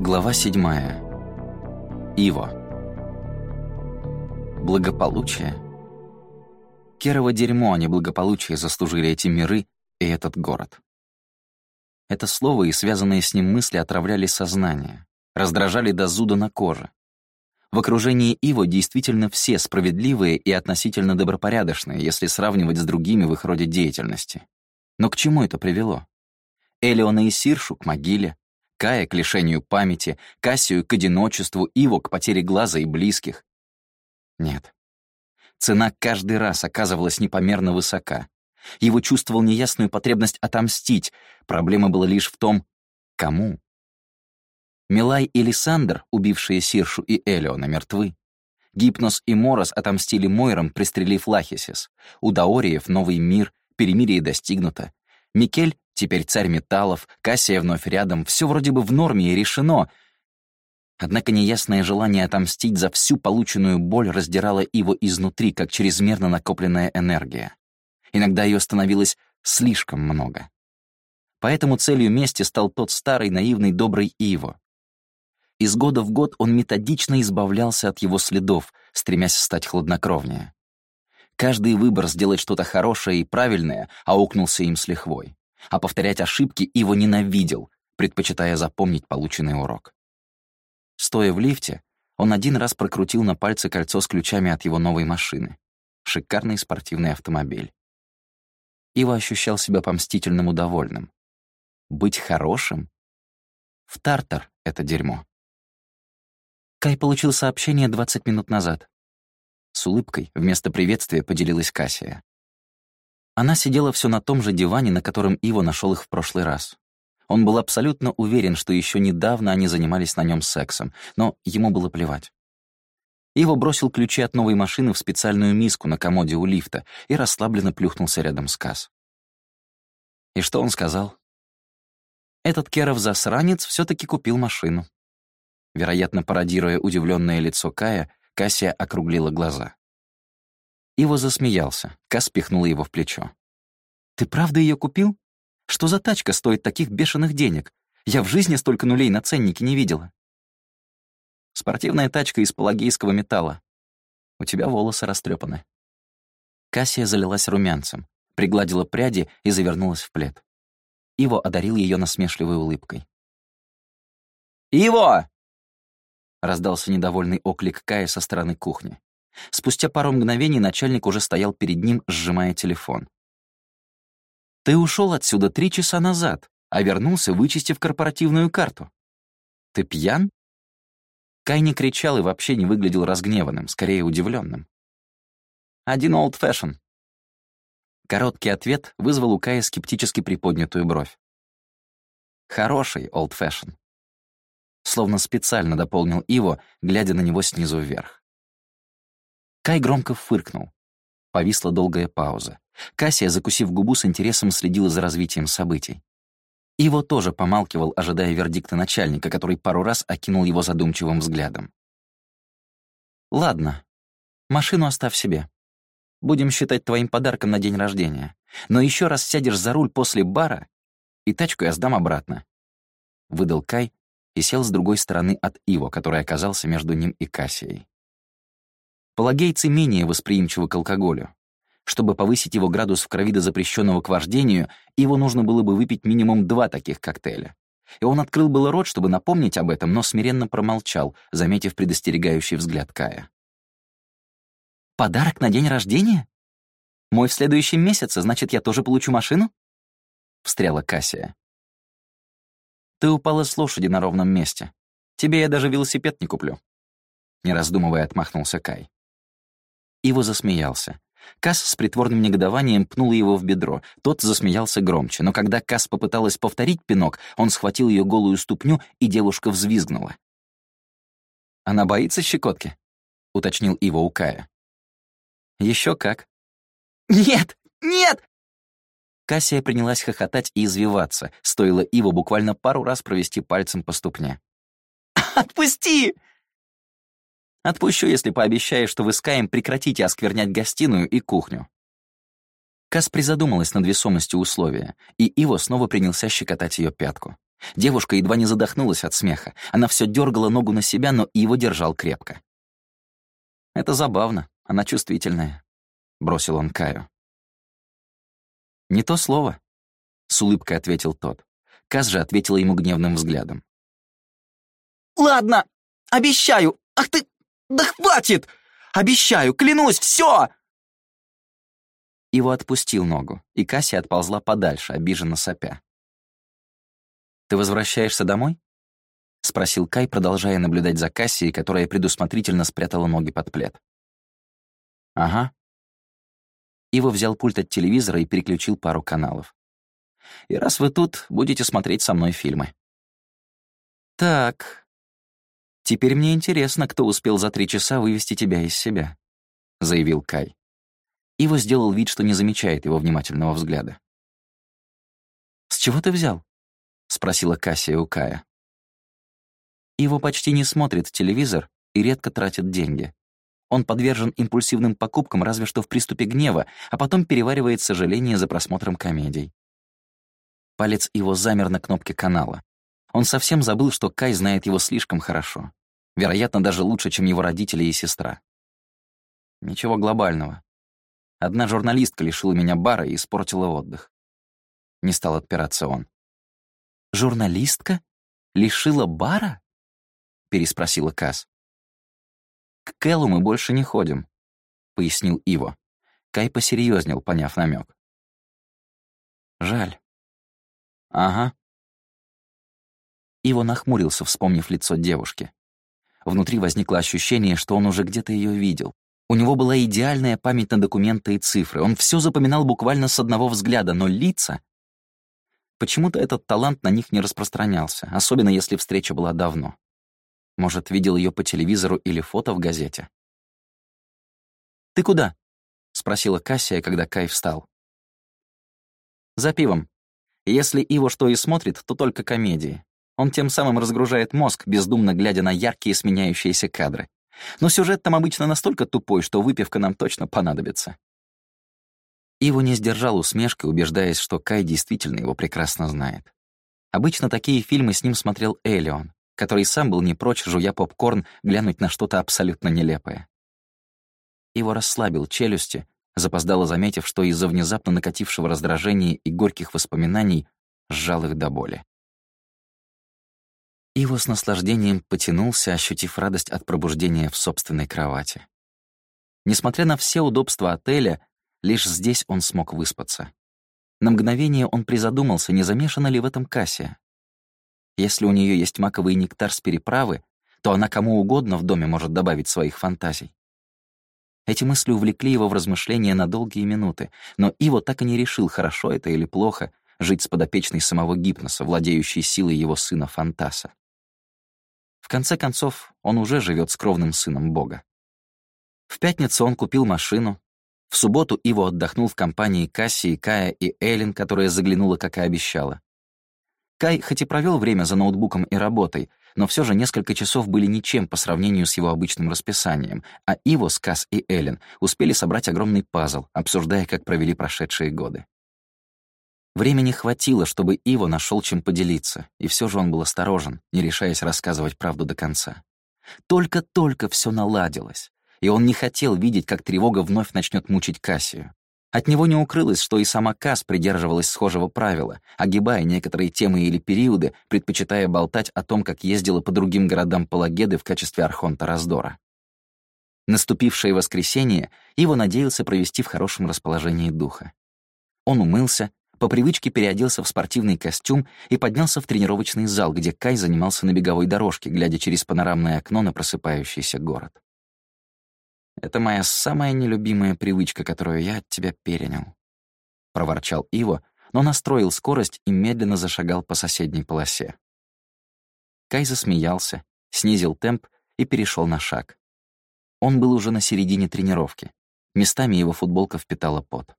Глава седьмая. Иво. Благополучие. Керово дерьмо, а не благополучие заслужили эти миры и этот город. Это слово и связанные с ним мысли отравляли сознание, раздражали до зуда на коже. В окружении Иво действительно все справедливые и относительно добропорядочные, если сравнивать с другими в их роде деятельности. Но к чему это привело? Элеона и Сиршу к могиле, Кая к лишению памяти, Кассию к одиночеству, Иву к потере глаза и близких. Нет. Цена каждый раз оказывалась непомерно высока. Его чувствовал неясную потребность отомстить. Проблема была лишь в том, кому. Милай и Лиссандр, убившие Сиршу и Элеона, мертвы. Гипнос и Морос отомстили Мойрам, пристрелив Лахисис. У Даориев новый мир, перемирие достигнуто. Микель Теперь царь металлов, Кассия вновь рядом, все вроде бы в норме и решено. Однако неясное желание отомстить за всю полученную боль раздирало его изнутри, как чрезмерно накопленная энергия. Иногда ее становилось слишком много. Поэтому целью мести стал тот старый, наивный, добрый Иво. Из года в год он методично избавлялся от его следов, стремясь стать хладнокровнее. Каждый выбор сделать что-то хорошее и правильное аукнулся им с лихвой а повторять ошибки его ненавидел, предпочитая запомнить полученный урок. Стоя в лифте, он один раз прокрутил на пальце кольцо с ключами от его новой машины. Шикарный спортивный автомобиль. Ива ощущал себя помстительным удовольным. Быть хорошим? В Тартар это дерьмо. Кай получил сообщение 20 минут назад. С улыбкой вместо приветствия поделилась Кассия. Она сидела все на том же диване, на котором Иво нашел их в прошлый раз. Он был абсолютно уверен, что еще недавно они занимались на нем сексом, но ему было плевать. Иво бросил ключи от новой машины в специальную миску на комоде у лифта и расслабленно плюхнулся рядом с Касс. И что он сказал? Этот Керов засранец все таки купил машину. Вероятно, пародируя удивленное лицо Кая, Кассия округлила глаза. Иво засмеялся. Кас пихнула его в плечо. «Ты правда ее купил? Что за тачка стоит таких бешеных денег? Я в жизни столько нулей на ценнике не видела». «Спортивная тачка из палагейского металла. У тебя волосы растрепаны. Кассия залилась румянцем, пригладила пряди и завернулась в плед. Иво одарил ее насмешливой улыбкой. «Иво!» — раздался недовольный оклик Кая со стороны кухни. Спустя пару мгновений начальник уже стоял перед ним, сжимая телефон. «Ты ушел отсюда три часа назад, а вернулся, вычистив корпоративную карту. Ты пьян?» Кай не кричал и вообще не выглядел разгневанным, скорее удивленным. «Один old fashion». Короткий ответ вызвал у Кая скептически приподнятую бровь. «Хороший old fashion». Словно специально дополнил Иво, глядя на него снизу вверх. Кай громко фыркнул. Повисла долгая пауза. Кассия, закусив губу, с интересом следила за развитием событий. Иво тоже помалкивал, ожидая вердикта начальника, который пару раз окинул его задумчивым взглядом. «Ладно, машину оставь себе. Будем считать твоим подарком на день рождения. Но еще раз сядешь за руль после бара, и тачку я сдам обратно», — выдал Кай и сел с другой стороны от Иво, который оказался между ним и Кассией. Палагейцы менее восприимчивы к алкоголю. Чтобы повысить его градус в крови до запрещенного к вождению, его нужно было бы выпить минимум два таких коктейля. И он открыл было рот, чтобы напомнить об этом, но смиренно промолчал, заметив предостерегающий взгляд Кая. «Подарок на день рождения? Мой в следующем месяце, значит, я тоже получу машину?» — встряла Кассия. «Ты упала с лошади на ровном месте. Тебе я даже велосипед не куплю», — не раздумывая отмахнулся Кай. Иво засмеялся. Касс с притворным негодованием пнул его в бедро. Тот засмеялся громче, но когда Касс попыталась повторить пинок, он схватил ее голую ступню, и девушка взвизгнула. «Она боится щекотки?» — уточнил Иво у Кая. Еще как». «Нет! Нет!» Кассия принялась хохотать и извиваться, стоило Иво буквально пару раз провести пальцем по ступне. «Отпусти!» Отпущу, если пообещаешь, что вы с Каем прекратите осквернять гостиную и кухню». Кас призадумалась над весомостью условия, и Иво снова принялся щекотать ее пятку. Девушка едва не задохнулась от смеха. Она все дергала ногу на себя, но его держал крепко. «Это забавно, она чувствительная», — бросил он Каю. «Не то слово», — с улыбкой ответил тот. Каз же ответила ему гневным взглядом. «Ладно, обещаю! Ах ты! Да хватит! Обещаю, клянусь, все!» Его отпустил ногу, и Касси отползла подальше, обиженно сопя. «Ты возвращаешься домой?» — спросил Кай, продолжая наблюдать за Кассией, которая предусмотрительно спрятала ноги под плед. «Ага». Иво взял пульт от телевизора и переключил пару каналов. «И раз вы тут, будете смотреть со мной фильмы». «Так, теперь мне интересно, кто успел за три часа вывести тебя из себя», — заявил Кай. Иво сделал вид, что не замечает его внимательного взгляда. «С чего ты взял?» — спросила Кассия у Кая. Иво почти не смотрит телевизор и редко тратит деньги. Он подвержен импульсивным покупкам разве что в приступе гнева, а потом переваривает сожаление за просмотром комедий. Палец его замер на кнопке канала. Он совсем забыл, что Кай знает его слишком хорошо. Вероятно, даже лучше, чем его родители и сестра. Ничего глобального. Одна журналистка лишила меня бара и испортила отдых. Не стал отпираться он. «Журналистка? Лишила бара?» — переспросила Каз. «К Кэллу мы больше не ходим», — пояснил Иво. Кай посерьезнел, поняв намек. «Жаль». «Ага». Иво нахмурился, вспомнив лицо девушки. Внутри возникло ощущение, что он уже где-то ее видел. У него была идеальная память на документы и цифры. Он все запоминал буквально с одного взгляда, но лица... Почему-то этот талант на них не распространялся, особенно если встреча была давно. Может, видел ее по телевизору или фото в газете. «Ты куда?» — спросила Кассия, когда Кай встал. «За пивом. Если его что и смотрит, то только комедии. Он тем самым разгружает мозг, бездумно глядя на яркие сменяющиеся кадры. Но сюжет там обычно настолько тупой, что выпивка нам точно понадобится. Иво не сдержал усмешки, убеждаясь, что Кай действительно его прекрасно знает. Обычно такие фильмы с ним смотрел Элион, который сам был не прочь, жуя попкорн, глянуть на что-то абсолютно нелепое. Его расслабил челюсти, запоздало заметив, что из-за внезапно накатившего раздражения и горьких воспоминаний сжал их до боли. Иво с наслаждением потянулся, ощутив радость от пробуждения в собственной кровати. Несмотря на все удобства отеля, лишь здесь он смог выспаться. На мгновение он призадумался, не замешана ли в этом Кассия. Если у нее есть маковый нектар с переправы, то она кому угодно в доме может добавить своих фантазий. Эти мысли увлекли его в размышления на долгие минуты, но Иво так и не решил, хорошо это или плохо, жить с подопечной самого Гипноса, владеющей силой его сына Фантаса. Конце концов, он уже живет с кровным сыном Бога. В пятницу он купил машину. В субботу Иво отдохнул в компании Касси, Кая и Эллен, которая заглянула, как и обещала. Кай хоть и провел время за ноутбуком и работой, но все же несколько часов были ничем по сравнению с его обычным расписанием, а Иво с Касс и Эллен успели собрать огромный пазл, обсуждая, как провели прошедшие годы. Времени хватило, чтобы Иво нашел чем поделиться, и все же он был осторожен, не решаясь рассказывать правду до конца. Только-только все наладилось, и он не хотел видеть, как тревога вновь начнет мучить Кассию. От него не укрылось, что и сама Касс придерживалась схожего правила, огибая некоторые темы или периоды, предпочитая болтать о том, как ездила по другим городам Палагеды в качестве архонта раздора. Наступившее воскресенье Иво надеялся провести в хорошем расположении духа. Он умылся, по привычке переоделся в спортивный костюм и поднялся в тренировочный зал, где Кай занимался на беговой дорожке, глядя через панорамное окно на просыпающийся город. «Это моя самая нелюбимая привычка, которую я от тебя перенял», — проворчал Иво, но настроил скорость и медленно зашагал по соседней полосе. Кай засмеялся, снизил темп и перешел на шаг. Он был уже на середине тренировки. Местами его футболка впитала пот.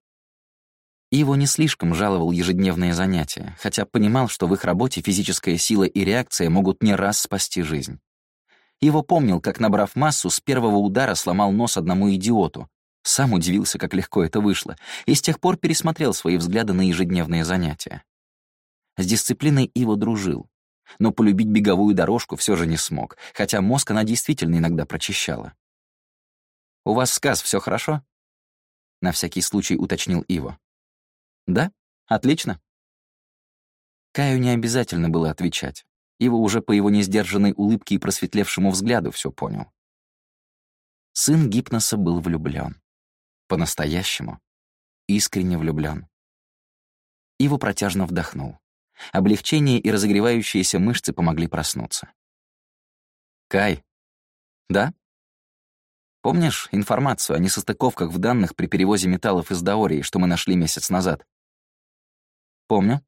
Иво не слишком жаловал ежедневные занятия, хотя понимал, что в их работе физическая сила и реакция могут не раз спасти жизнь. Его помнил, как, набрав массу, с первого удара сломал нос одному идиоту. Сам удивился, как легко это вышло, и с тех пор пересмотрел свои взгляды на ежедневные занятия. С дисциплиной Иво дружил, но полюбить беговую дорожку все же не смог, хотя мозг она действительно иногда прочищала. «У вас сказ, все хорошо?» На всякий случай уточнил Иво. «Да? Отлично». Каю не обязательно было отвечать. Иво уже по его несдержанной улыбке и просветлевшему взгляду все понял. Сын Гипноса был влюблен. По-настоящему. Искренне влюблен. Иво протяжно вдохнул. Облегчение и разогревающиеся мышцы помогли проснуться. «Кай». «Да?» «Помнишь информацию о несостыковках в данных при перевозе металлов из Даории, что мы нашли месяц назад?» «Помню».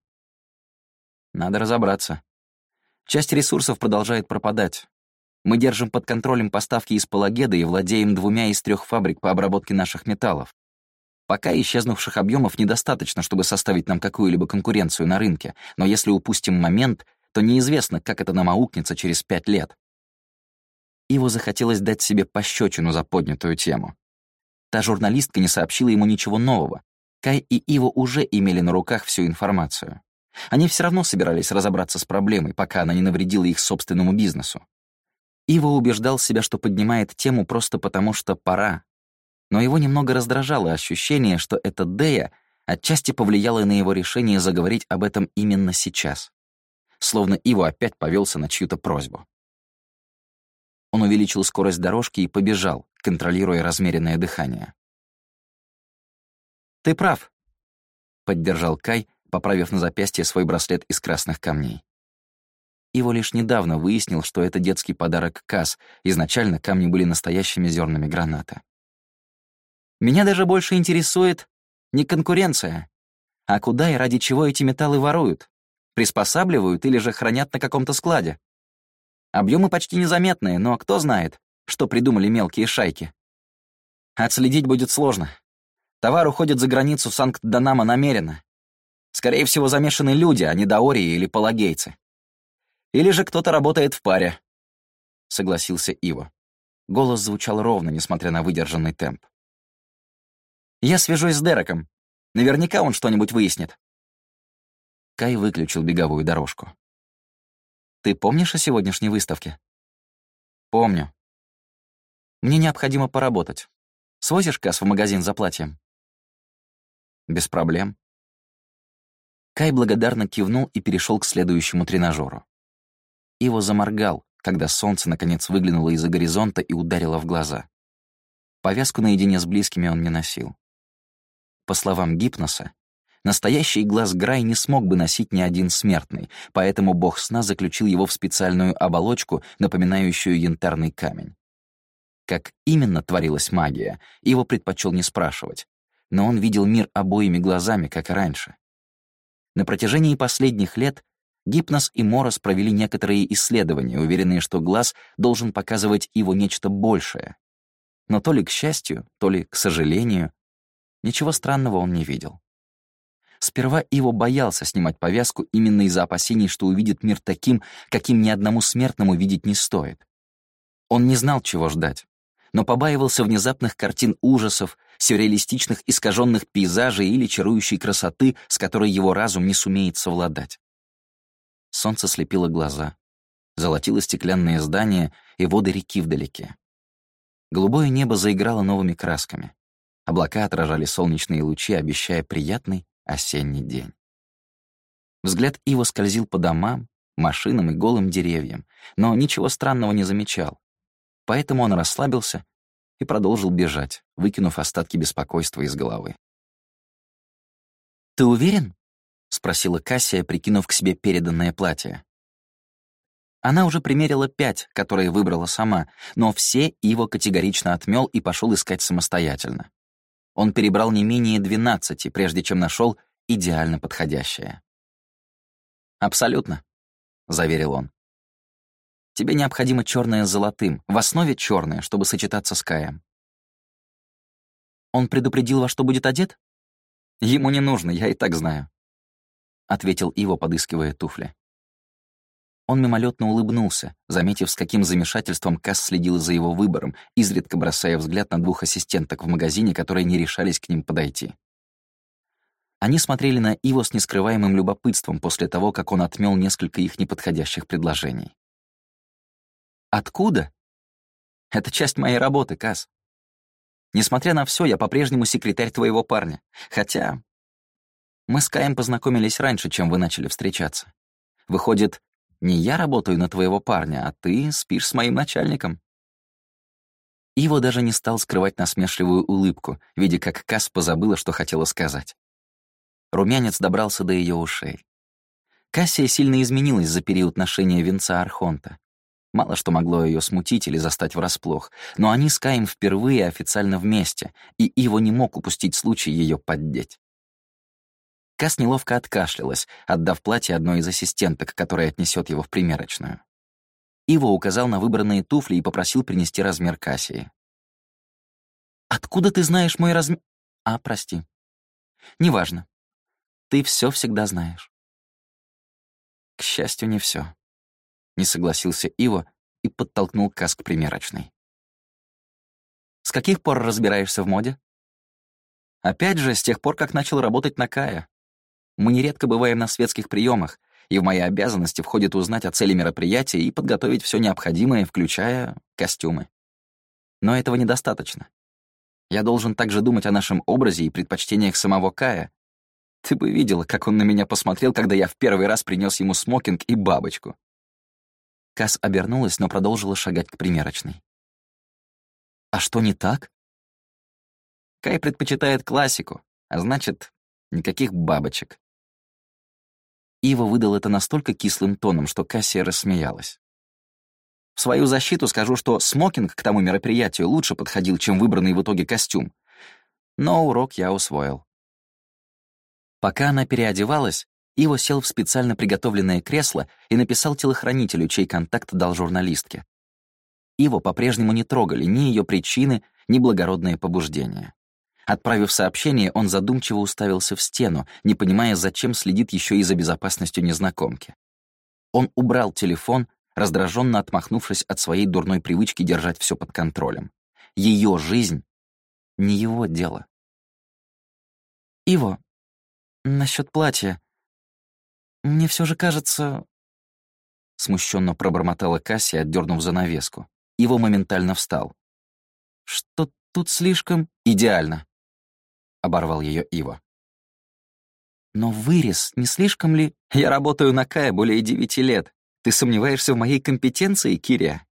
«Надо разобраться. Часть ресурсов продолжает пропадать. Мы держим под контролем поставки из Палагеда и владеем двумя из трех фабрик по обработке наших металлов. Пока исчезнувших объемов недостаточно, чтобы составить нам какую-либо конкуренцию на рынке, но если упустим момент, то неизвестно, как это нам аукнется через пять лет. Иву захотелось дать себе пощечину за поднятую тему. Та журналистка не сообщила ему ничего нового. Кай и Ива уже имели на руках всю информацию. Они все равно собирались разобраться с проблемой, пока она не навредила их собственному бизнесу. Ива убеждал себя, что поднимает тему просто потому, что пора, но его немного раздражало ощущение, что эта Дея отчасти повлияла на его решение заговорить об этом именно сейчас. Словно Иво опять повелся на чью-то просьбу. Он увеличил скорость дорожки и побежал, контролируя размеренное дыхание. «Ты прав», — поддержал Кай, поправив на запястье свой браслет из красных камней. Иво лишь недавно выяснил, что это детский подарок Касс, изначально камни были настоящими зернами граната. Меня даже больше интересует не конкуренция, а куда и ради чего эти металлы воруют, приспосабливают или же хранят на каком-то складе. Объемы почти незаметные, но кто знает, что придумали мелкие шайки. Отследить будет сложно. Товар уходит за границу Санкт-Данама намеренно. Скорее всего, замешаны люди, а не даории или палагейцы. Или же кто-то работает в паре, — согласился Иво. Голос звучал ровно, несмотря на выдержанный темп. Я свяжусь с Дереком. Наверняка он что-нибудь выяснит. Кай выключил беговую дорожку. Ты помнишь о сегодняшней выставке? Помню. Мне необходимо поработать. Свозишь Касс в магазин за платьем? Без проблем. Кай благодарно кивнул и перешел к следующему тренажеру. Иво заморгал, когда солнце наконец выглянуло из-за горизонта и ударило в глаза. Повязку наедине с близкими он не носил. По словам Гипноса, настоящий глаз Грай не смог бы носить ни один смертный, поэтому бог сна заключил его в специальную оболочку, напоминающую янтарный камень. Как именно творилась магия, его предпочел не спрашивать, но он видел мир обоими глазами, как и раньше. На протяжении последних лет Гипнос и Морос провели некоторые исследования, уверенные, что глаз должен показывать его нечто большее. Но то ли к счастью, то ли к сожалению, Ничего странного он не видел. Сперва Иво боялся снимать повязку именно из-за опасений, что увидит мир таким, каким ни одному смертному видеть не стоит. Он не знал, чего ждать, но побаивался внезапных картин ужасов, сюрреалистичных искаженных пейзажей или чарующей красоты, с которой его разум не сумеет совладать. Солнце слепило глаза, золотило стеклянные здания и воды реки вдалеке. Голубое небо заиграло новыми красками. Облака отражали солнечные лучи, обещая приятный осенний день. Взгляд Ива скользил по домам, машинам и голым деревьям, но ничего странного не замечал. Поэтому он расслабился и продолжил бежать, выкинув остатки беспокойства из головы. «Ты уверен?» — спросила Кассия, прикинув к себе переданное платье. Она уже примерила пять, которые выбрала сама, но все Иво категорично отмел и пошел искать самостоятельно. Он перебрал не менее двенадцати, прежде чем нашел идеально подходящее. «Абсолютно», — заверил он. «Тебе необходимо черное с золотым, в основе черное, чтобы сочетаться с Каем». «Он предупредил, во что будет одет?» «Ему не нужно, я и так знаю», — ответил Иво, подыскивая туфли. Он мимолетно улыбнулся, заметив, с каким замешательством Касс следил за его выбором, изредка бросая взгляд на двух ассистенток в магазине, которые не решались к ним подойти. Они смотрели на Иво с нескрываемым любопытством после того, как он отмел несколько их неподходящих предложений. «Откуда?» «Это часть моей работы, Каз. Несмотря на все, я по-прежнему секретарь твоего парня. Хотя мы с Каем познакомились раньше, чем вы начали встречаться. Выходит, не я работаю на твоего парня, а ты спишь с моим начальником». Иво даже не стал скрывать насмешливую улыбку, видя, как Кас позабыла, что хотела сказать. Румянец добрался до ее ушей. Кассия сильно изменилась за период ношения венца Архонта. Мало что могло ее смутить или застать врасплох, но они с Каем впервые официально вместе, и Иво не мог упустить случай ее поддеть. Кас неловко откашлялась, отдав платье одной из ассистенток, которая отнесет его в примерочную. Иво указал на выбранные туфли и попросил принести размер Кассии. «Откуда ты знаешь мой размер...» «А, прости. Неважно. Ты все всегда знаешь». К счастью, не все. Не согласился Иво и подтолкнул Кас к примерочной. «С каких пор разбираешься в моде?» «Опять же, с тех пор, как начал работать на Кая. Мы нередко бываем на светских приемах, и в мои обязанности входит узнать о цели мероприятия и подготовить все необходимое, включая костюмы. Но этого недостаточно. Я должен также думать о нашем образе и предпочтениях самого Кая. Ты бы видела, как он на меня посмотрел, когда я в первый раз принес ему смокинг и бабочку. Кас обернулась, но продолжила шагать к примерочной. «А что не так?» Кай предпочитает классику, а значит, никаких бабочек. Ива выдал это настолько кислым тоном, что Кассия рассмеялась. В свою защиту скажу, что смокинг к тому мероприятию лучше подходил, чем выбранный в итоге костюм. Но урок я усвоил. Пока она переодевалась, Ива сел в специально приготовленное кресло и написал телохранителю, чей контакт дал журналистке. Иву по-прежнему не трогали ни ее причины, ни благородные побуждения. Отправив сообщение, он задумчиво уставился в стену, не понимая, зачем следит еще и за безопасностью незнакомки. Он убрал телефон, раздраженно отмахнувшись от своей дурной привычки держать все под контролем. Ее жизнь — не его дело. «Иво, насчет платья. Мне все же кажется...» Смущенно пробормотала Кассия, отдернув занавеску. Иво моментально встал. «Что тут слишком идеально?» оборвал ее Ива. «Но вырез не слишком ли...» «Я работаю на Кая более девяти лет. Ты сомневаешься в моей компетенции, Кирия?»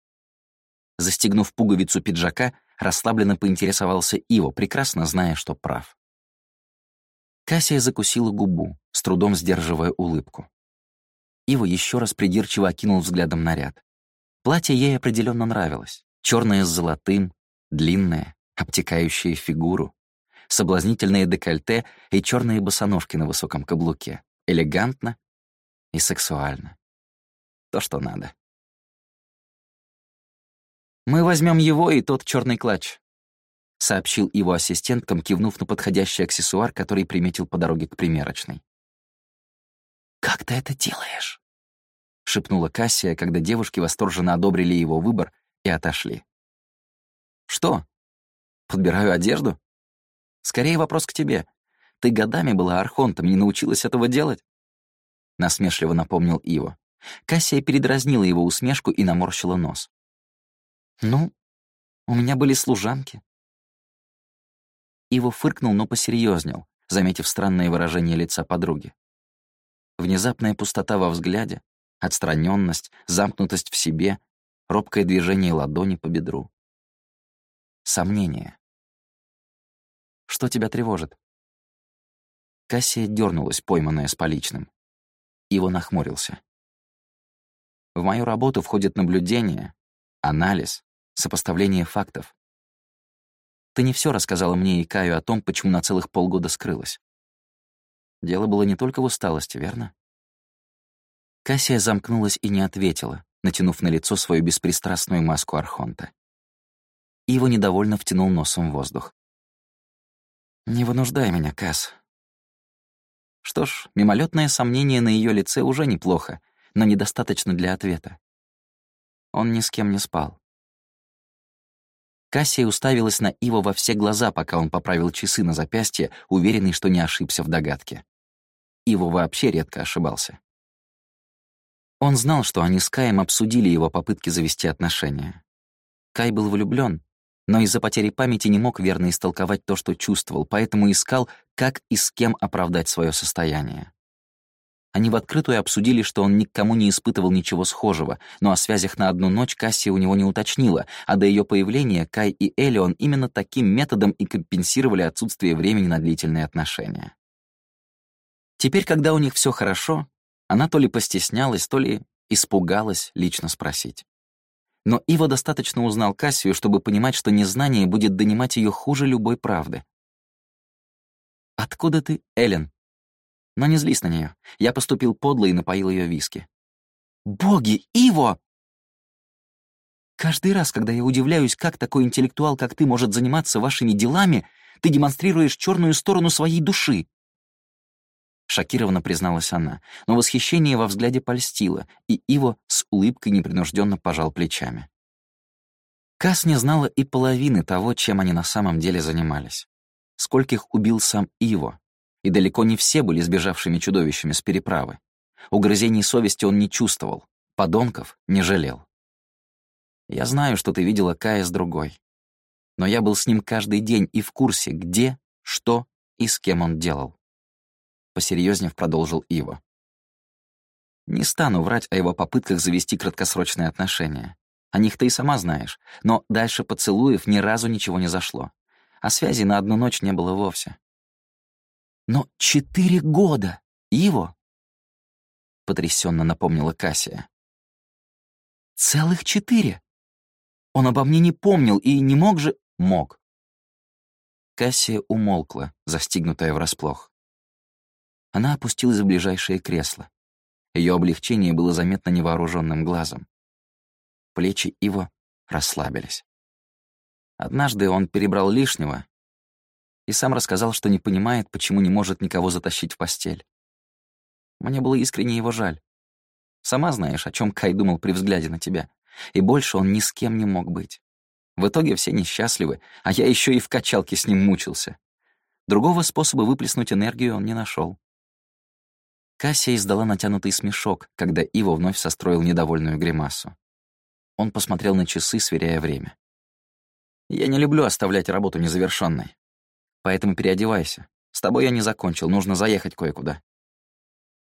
Застегнув пуговицу пиджака, расслабленно поинтересовался Ива, прекрасно зная, что прав. Кассия закусила губу, с трудом сдерживая улыбку. Ива еще раз придирчиво окинул взглядом наряд. Платье ей определенно нравилось. Черное с золотым, длинное, обтекающее фигуру соблазнительные декольте и черные босоножки на высоком каблуке. Элегантно и сексуально. То, что надо. «Мы возьмем его и тот черный клатч», — сообщил его ассистенткам, кивнув на подходящий аксессуар, который приметил по дороге к примерочной. «Как ты это делаешь?» — шепнула Кассия, когда девушки восторженно одобрили его выбор и отошли. «Что? Подбираю одежду?» Скорее вопрос к тебе. Ты годами была архонтом, не научилась этого делать?» Насмешливо напомнил Иво. Кассия передразнила его усмешку и наморщила нос. «Ну, у меня были служанки». Иво фыркнул, но посерьезнел, заметив странное выражение лица подруги. Внезапная пустота во взгляде, отстраненность, замкнутость в себе, робкое движение ладони по бедру. Сомнение. Что тебя тревожит?» Кассия дернулась, пойманная с поличным. Иво нахмурился. «В мою работу входит наблюдение, анализ, сопоставление фактов. Ты не все рассказала мне и Каю о том, почему на целых полгода скрылась. Дело было не только в усталости, верно?» Кассия замкнулась и не ответила, натянув на лицо свою беспристрастную маску Архонта. Иво недовольно втянул носом воздух. «Не вынуждай меня, Касс». Что ж, мимолетное сомнение на ее лице уже неплохо, но недостаточно для ответа. Он ни с кем не спал. Кассия уставилась на Ива во все глаза, пока он поправил часы на запястье, уверенный, что не ошибся в догадке. Иво вообще редко ошибался. Он знал, что они с Каем обсудили его попытки завести отношения. Кай был влюблен, но из-за потери памяти не мог верно истолковать то, что чувствовал, поэтому искал, как и с кем оправдать свое состояние. Они в открытую обсудили, что он никому не испытывал ничего схожего, но о связях на одну ночь Кассия у него не уточнила, а до ее появления Кай и Элион именно таким методом и компенсировали отсутствие времени на длительные отношения. Теперь, когда у них все хорошо, она то ли постеснялась, то ли испугалась лично спросить. Но Ива достаточно узнал Кассию, чтобы понимать, что незнание будет донимать ее хуже любой правды. «Откуда ты, Эллен?» Но не злись на нее. Я поступил подло и напоил ее виски. «Боги, Иво!» «Каждый раз, когда я удивляюсь, как такой интеллектуал, как ты, может заниматься вашими делами, ты демонстрируешь черную сторону своей души!» Шокированно призналась она, но восхищение во взгляде польстило, и Иво с улыбкой непринужденно пожал плечами. Кас не знала и половины того, чем они на самом деле занимались. Скольких убил сам Иво, и далеко не все были сбежавшими чудовищами с переправы. Угрызений совести он не чувствовал, подонков не жалел. Я знаю, что ты видела Кая с другой. Но я был с ним каждый день и в курсе, где, что и с кем он делал. Посерьезнее продолжил Иво. Не стану врать о его попытках завести краткосрочные отношения. О них ты и сама знаешь, но дальше поцелуев ни разу ничего не зашло. А связи на одну ночь не было вовсе. Но четыре года! Его? Потрясенно напомнила Кассия. Целых четыре? Он обо мне не помнил и не мог же... Мог. Кассия умолкла, застигнутая врасплох. Она опустилась в ближайшее кресло. Ее облегчение было заметно невооруженным глазом. Плечи его расслабились. Однажды он перебрал лишнего и сам рассказал, что не понимает, почему не может никого затащить в постель. Мне было искренне его жаль. Сама знаешь, о чем Кай думал при взгляде на тебя. И больше он ни с кем не мог быть. В итоге все несчастливы, а я еще и в качалке с ним мучился. Другого способа выплеснуть энергию он не нашел. Кассия издала натянутый смешок, когда Иво вновь состроил недовольную гримасу. Он посмотрел на часы, сверяя время. «Я не люблю оставлять работу незавершенной. Поэтому переодевайся. С тобой я не закончил, нужно заехать кое-куда.